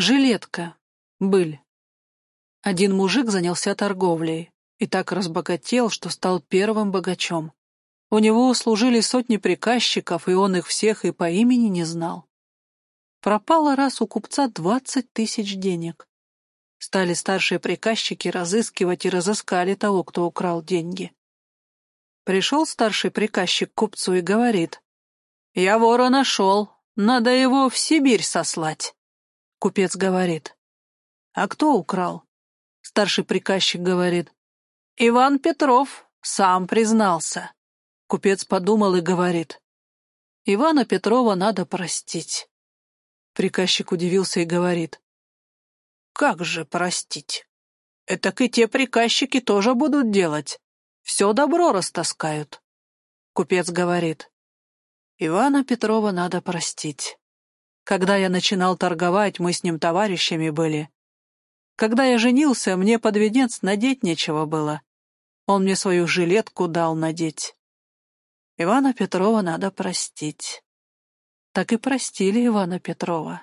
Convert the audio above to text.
Жилетка. Быль. Один мужик занялся торговлей и так разбогател, что стал первым богачом. У него услужили сотни приказчиков, и он их всех и по имени не знал. Пропало раз у купца двадцать тысяч денег. Стали старшие приказчики разыскивать и разыскали того, кто украл деньги. Пришел старший приказчик к купцу и говорит, «Я вора нашел, надо его в Сибирь сослать». Купец говорит. «А кто украл?» Старший приказчик говорит. «Иван Петров сам признался». Купец подумал и говорит. «Ивана Петрова надо простить». Приказчик удивился и говорит. «Как же простить? Это и те приказчики тоже будут делать. Все добро растаскают». Купец говорит. «Ивана Петрова надо простить. Когда я начинал торговать, мы с ним товарищами были. Когда я женился, мне под венец надеть нечего было. Он мне свою жилетку дал надеть. Ивана Петрова надо простить. Так и простили Ивана Петрова.